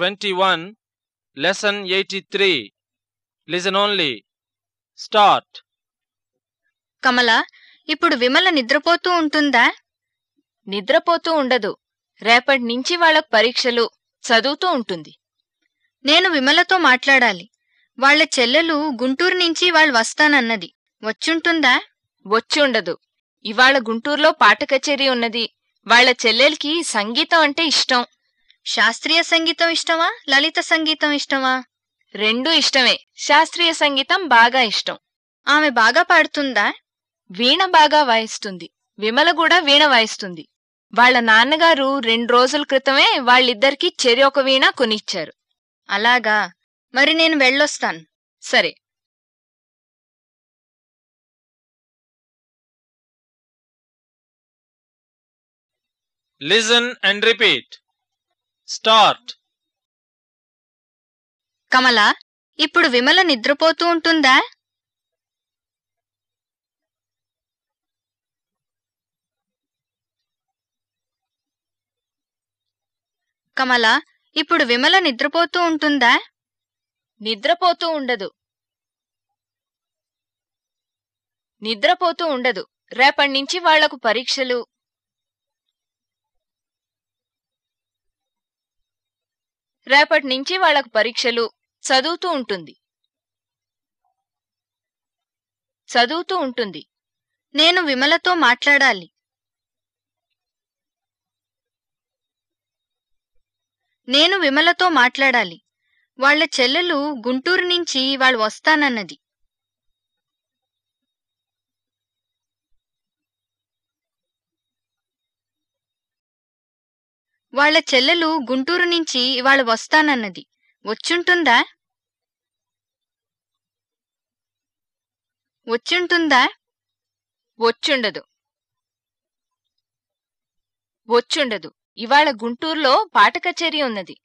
21, Lesson 83. Listen only. Start. కమల ఇప్పుడు విమల నిద్రపోతూ ఉంటుందా? నిద్రపోతూ ఉండదు. రేపటి నుంచి వాళ్ళకు పరీక్షలు చదువుతూ ఉంటుంది. నేను విమలతో మాట్లాడాలి. వాళ్ళ చెల్లెలు గుంటూరు నుంచి వాళ్ళు వస్తానన్నది. వచ్చుంటుందా? వచ్చి ఉండదు ఇవాళ గుంటూరులో పాట కచేరీ ఉన్నది. వాళ్ళ చెల్లెలికి సంగీతం అంటే ఇష్టం. శాస్త్రీయ సంగీతం ఇష్టమా? లలిత సంగీతం ఇష్టమా? రెండూ ఇష్టమే. శాస్త్రీయ సంగీతం బాగా ఇష్టం. ఆమె బాగా పాడుతుందా? వీణ బాగా వాయిస్తుంది. విమల కూడా వీణ వాయిస్తుంది. వాళ్ళ నాన్నగారు రెండు రోజుల క్రితమే వాళ్ళిద్దరికీ చెరి ఒక వీణ కొనిచ్చారు. అలాగా. మరి నేను వెళ్ళొస్తాను. సరే. Listen and repeat. Start. కమల ఇప్పుడు విమల నిద్రపోతూ ఉంటుందా? కమల ఇప్పుడు విమల నిద్రపోతూ ఉంటుందా? నిద్రపోతూ ఉండదు. నిద్రపోతూ ఉండదు. రేపటి నుంచి వాళ్ళకు పరీక్షలు రేపటి నుంచి వాళ్ళకు పరీక్షలు చదువుతూ ఉంటుంది. చదువుతూ ఉంటుంది. నేను విమలతో మాట్లాడాలి. నేను విమలతో మాట్లాడాలి. వాళ్ళ చెల్లెలు గుంటూరు నుంచి వాళ్ళు వస్తానన్నది. వాళ్ళ చెల్లెలు గుంటూరు నుంచి ఇవాళ వస్తానన్నది. వచ్చుంటుందా? వచ్చుంటుందా? వచ్చుండదు. వచ్చుండదు. ఇవాళ గుంటూరులో పాట కచేరీ ఉన్నది.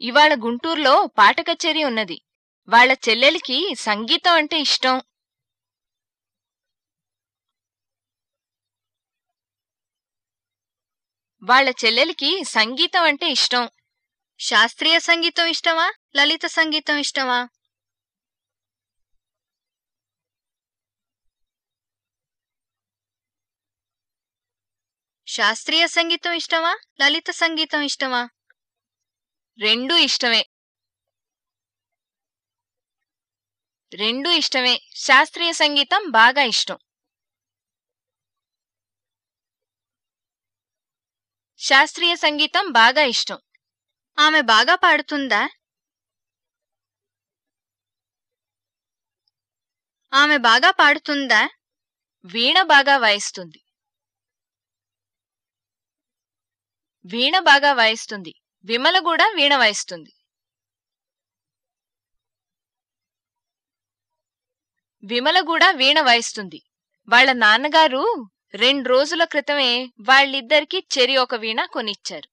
ఇవాళ గుంటూరులో పాట కచేరీ ఉన్నది. వాళ్ళ చెల్లెలికి సంగీతం అంటే ఇష్టం. వాళ్ళ చెల్లెలికి సంగీతం అంటే ఇష్టం. శాస్త్రీయ సంగీతం ఇష్టమా? లలిత సంగీతం ఇష్టమా? శాస్త్రీయ సంగీతం ఇష్టమా? లలిత సంగీతం ఇష్టమా? రెండూ ఇష్టమే. రెండూ ఇష్టమే. శాస్త్రీయ సంగీతం బాగా ఇష్టం. శాస్త్రీయ సంగీతం బాగా ఇష్టం. ఆమె బాగా పాడుతుందా? ఆమె బాగా పాడుతుందా? వీణ బాగా వాయిస్తుంది. వీణ బాగా వాయిస్తుంది. విమల కూడా వీణ వాయిస్తుంది. విమల కూడా వీణ వాయిస్తుంది. వాళ్ళ నాన్నగారు రెండు రోజుల క్రితమే వాళ్ళిద్దరికీ చెరి ఒక వీణ కొనిచ్చారు.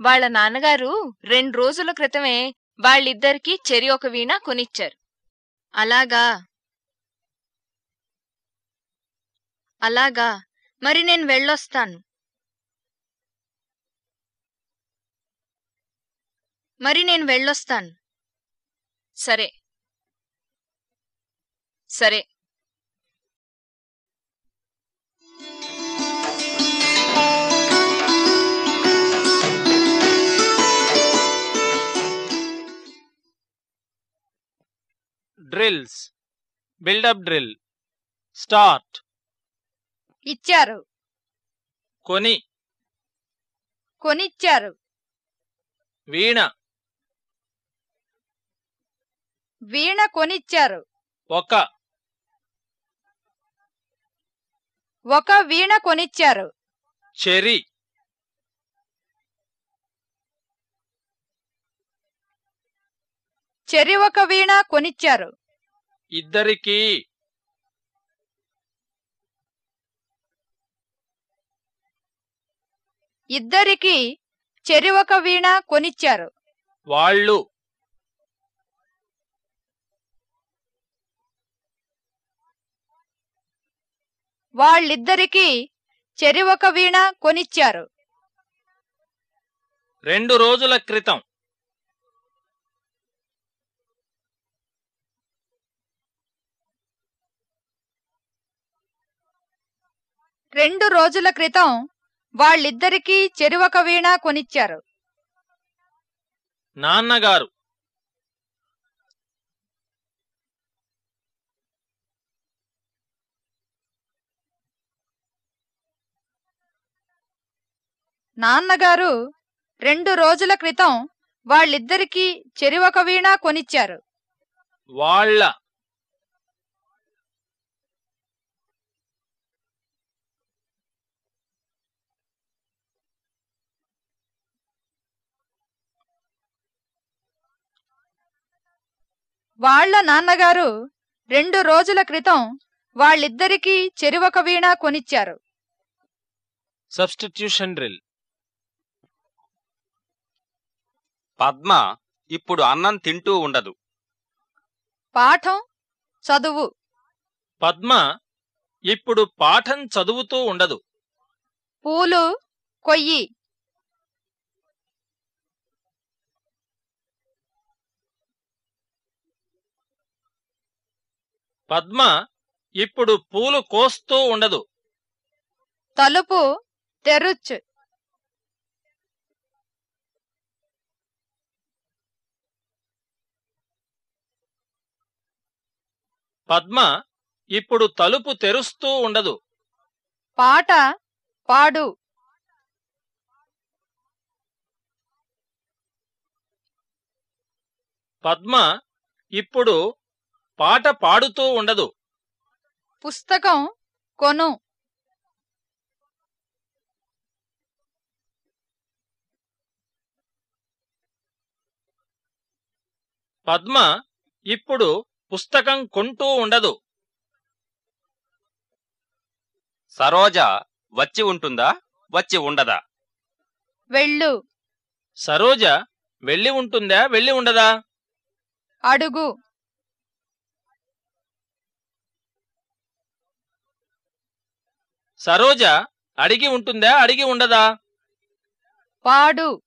వాళ్ళ నాన్నగారు రెండు రోజుల క్రితమే వాళ్ళిద్దరికీ చెరి ఒక వీణ కొనిచ్చారు. అలాగా? అలాగా. మరి నేను వెళ్ళొస్తాను. మరి నేను వెళ్ళొస్తాను. సరే. సరే. Build up drill. Start. ఇచ్చారు. కొని. కొనిచ్చారు. వీణ. వీణ కొనిచ్చారు. ఒక. ఒక వీణ కొనిచ్చారు. చెరి. చెరి ఒక వీణ కొనిచ్చారు. ఇద్దరికి. ఇద్దరికి చెరి ఒక వీణ కొనిచ్చారు. వాళ్ళు. వాళ్ళిద్దరికీ చెరి ఒక వీణ కొనిచ్చారు. రెండు రోజుల క్రితం. రెండు రోజుల క్రితం వాళ్ళిద్దరికీ చెరి ఒక వీణ కొనిచ్చారు. నాన్నగారు నాన్నగారు రెండు రోజుల క్రితం వాళ్ళిద్దరికీ చెరి ఒక వీణ కొనిచ్చారు. వాళ్ళ వాళ్ళ నాన్నగారు రెండు రోజుల క్రితం వాళ్ళిద్దరికీ చెరి ఒక వీణ కొనిచ్చారు. సబ్స్టిట్యూషన్ డ్రిల్ పద్మ ఇప్పుడు అన్నం తింటూ ఉండదు. పాఠం చదువు. పద్మ ఇప్పుడు పాఠం చదువుతూ ఉండదు. పూలు కొయ్యి. పద్మ ఇప్పుడు పూలు కోస్తూ ఉండదు. తలుపు తెరుచ్. పద్మ ఇప్పుడు తలుపు తెరుస్తూ ఉండదు. పాట పాడు. పద్మ ఇప్పుడు పాట పాడుతూ ఉండదు. పుస్తకం కొను. పద్మ ఇప్పుడు పుస్తకం కొంటూ ఉండదు. సరోజ వచ్చి ఉంటుందా? వచ్చి ఉండదా? వెళ్ళు. సరోజ వెళ్ళి ఉంటుందా? వెళ్ళి ఉండదా? అడుగు. సరోజ అడిగి ఉంటుందా? అడిగి ఉండదా? పాడు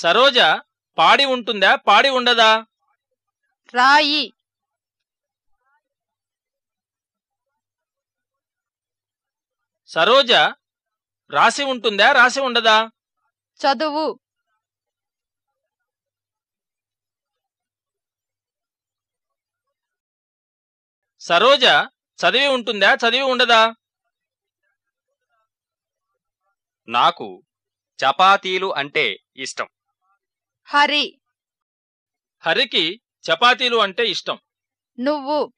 సరోజ పాడి ఉంటుందా? పాడి ఉండదా? రాయి. సరోజ రాసి ఉంటుందా? రాసి ఉండదా? చదువు. సరోజ చదివి ఉంటుందా? చదివి ఉండదా? నాకు చపాతీలు అంటే ఇష్టం. హరి. హరికి చపాతీలు అంటే ఇష్టం. నువ్వు.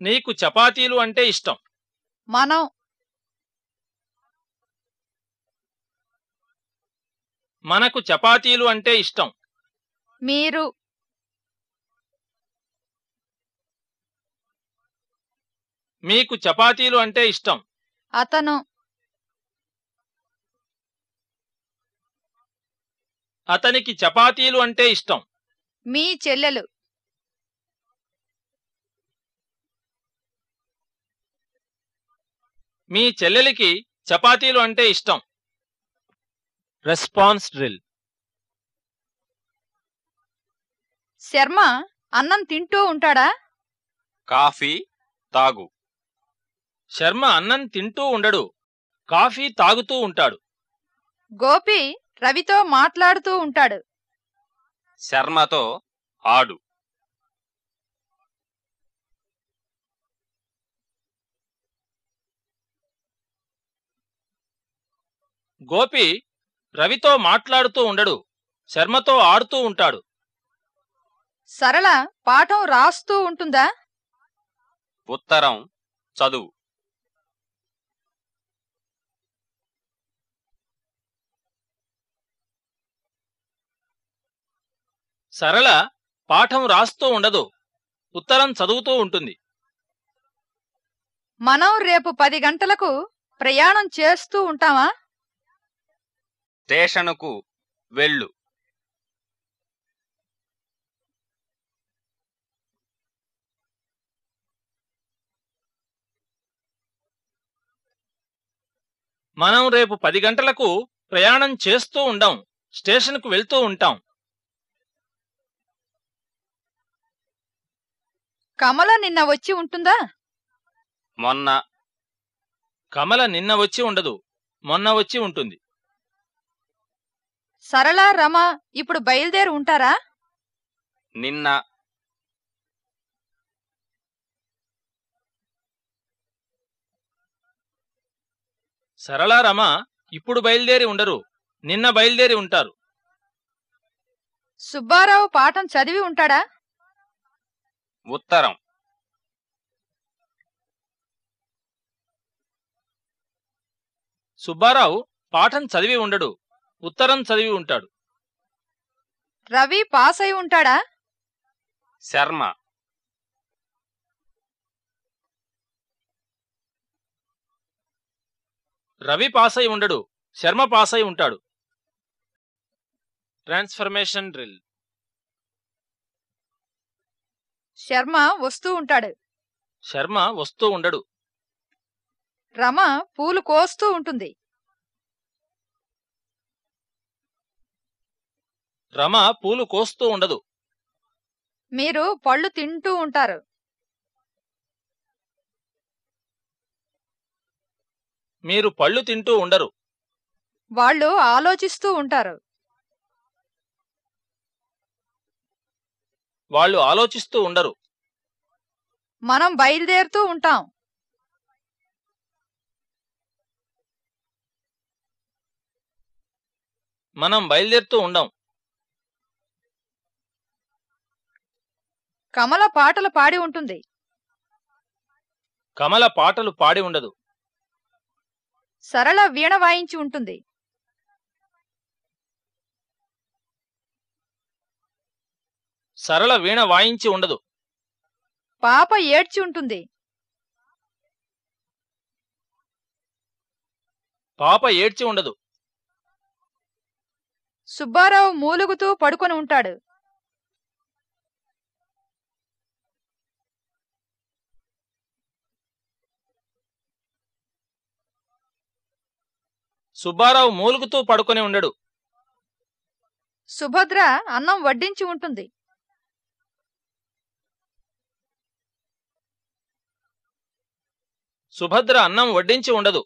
నీకు చపాతీలు అంటే ఇష్టం. మనం. మనకు చపాతీలు అంటే ఇష్టం. మీరు. మీకు చపాతీలు అంటే ఇష్టం. అతను. అతనికి చపాతీలు అంటే ఇష్టం. మీ చెల్లెలు. మీ చెల్లెలికి చపాతీలు అంటే ఇష్టం. Response drill. శర్మ అన్నం తింటూ ఉంటాడా? కాఫీ తాగు. శర్మ అన్నం తింటూ ఉండడు. కాఫీ తాగుతూ ఉంటాడు. గోపి రవితో మాట్లాడుతూ ఉంటాడు. శర్మతో ఆడు. గోపి రవితో మాట్లాడుతూ ఉండడు. శర్మతో ఆడుతూ ఉంటాడు. సరళ పాఠం రాస్తూ ఉంటుందా? ఉత్తరం చదువు. సరళ పాఠం రాస్తూ ఉండదు. ఉత్తరం చదువుతూ ఉంటుంది. మనం రేపు పది గంటలకు ప్రయాణం చేస్తూ ఉంటామా? స్టేషనుకు వెళ్ళు. మనం రేపు పది గంటలకు ప్రయాణం చేస్తూ ఉండం. స్టేషన్కు వెళ్తూ ఉంటాం. కమల నిన్న వచ్చి ఉంటుందా? మొన్న. కమల నిన్న వచ్చి ఉండదు. మొన్న వచ్చి ఉంటుంది. సరళ రమ ఇప్పుడు బయలుదేరి ఉంటారా? నిన్న. సరళా రమ ఇప్పుడు బయలుదేరి ఉండరు. నిన్న బయలుదేరి ఉంటారు. సుబ్బారావు పాఠం చదివి ఉంటాడా? ఉత్తరం. సుబ్బారావు పాఠం చదివి ఉండడు ఉత్తరం చదివి ఉంటాడు. రవి పాస్ అయి ఉంటాడా? శర్మ. రవి పాస్ అయి ఉండడు శర్మ పాస్ అయి ఉంటాడు. Transformation drill. శర్మ వస్తూ ఉంటాడు. శర్మ వస్తూ ఉండడు. రమ పూలు కోస్తూ ఉంటుంది. రమ పూలు కోస్తూ ఉండదు. మీరు పళ్ళు తింటూ ఉంటారు. మీరు పళ్ళు తింటూ ఉండరు. వాళ్ళు ఆలోచిస్తూ ఉంటారు. వాళ్ళు ఆలోచిస్తూ ఉండరు. మనం బయలుదేరుతూ ఉంటాం. మనం బయలుదేరుతూ ఉండం. కమల పాటలు పాడి ఉంటుంది. కమల పాటలు పాడి ఉండదు. సరళ వీణ వాయించి ఉంటుంది. సరళ వీణ వాయించి ఉండదు. పాప ఏడ్చి ఉంటుంది. పాప ఏడ్చి ఉండదు. సుబ్బారావు మూలుగుతూ పడుకొని ఉంటాడు. సుబ్బారావు మూలుగుతూ పడుకొని ఉండడు. సుభద్ర అన్నం వడ్డించి ఉంటుంది. సుభద్ర అన్నం వడ్డించి ఉండదు.